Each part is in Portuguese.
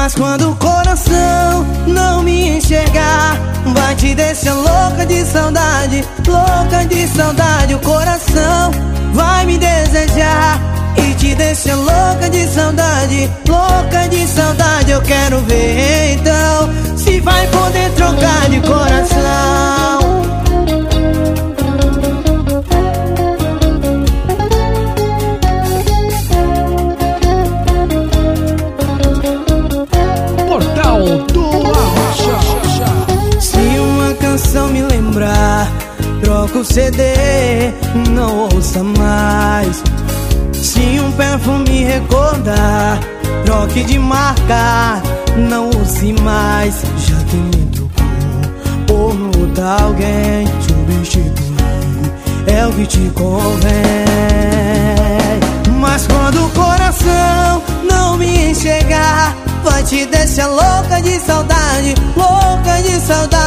Mas quando o coração não me enxergar Vai te deixar louca de saudade Louca de saudade. O coração vai me desejar E te deixa louca de saudade Louca de saudade. Eu quero ver então troca o CD, não ouça mais. Se um perfume recordar, troque de marca, não use mais. Já tem me trocou por outra alguém, substituir é o que te convém. Mas quando o coração não me enxergar, vai te deixar louca de saudade, louca de saudade.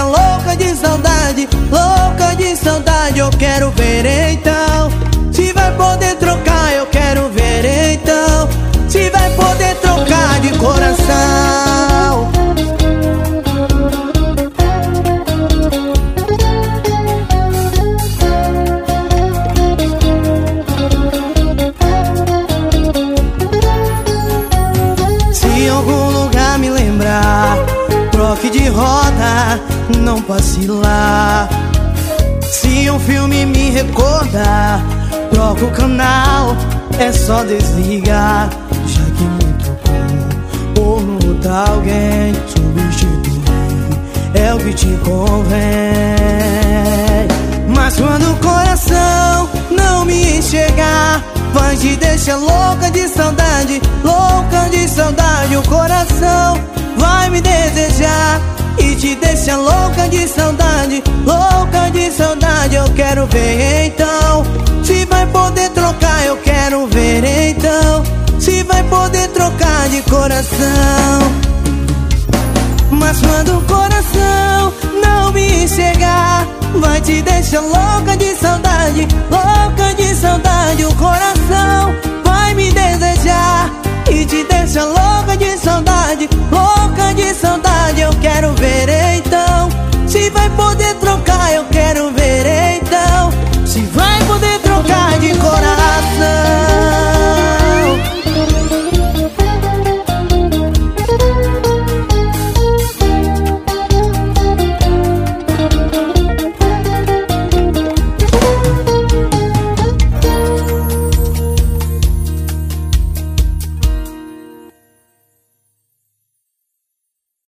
Louca de saudade, louca de saudade. Eu quero ver então toque de roda, não passe lá. Se um filme me recordar, troca o canal, é só desligar. Já que me trocou por lutar alguém, substituir é o que te convém. Mas quando o coração não me enxergar, vai te deixar louca de saudade, te deixa louca de saudade, louca de saudade. Eu quero ver então se vai poder trocar. Eu quero ver então se vai poder trocar de coração. Mas quando o coração não me enxergar, vai te deixar louca de saudade, louca de saudade. O coração vai me desejar e te deixa louca de saudade, louca de saudade Eu quero ver